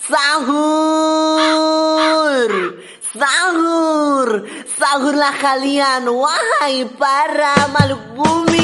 Sahur. Sahur. Sahurlah kalian Wahai para makhluk bumi.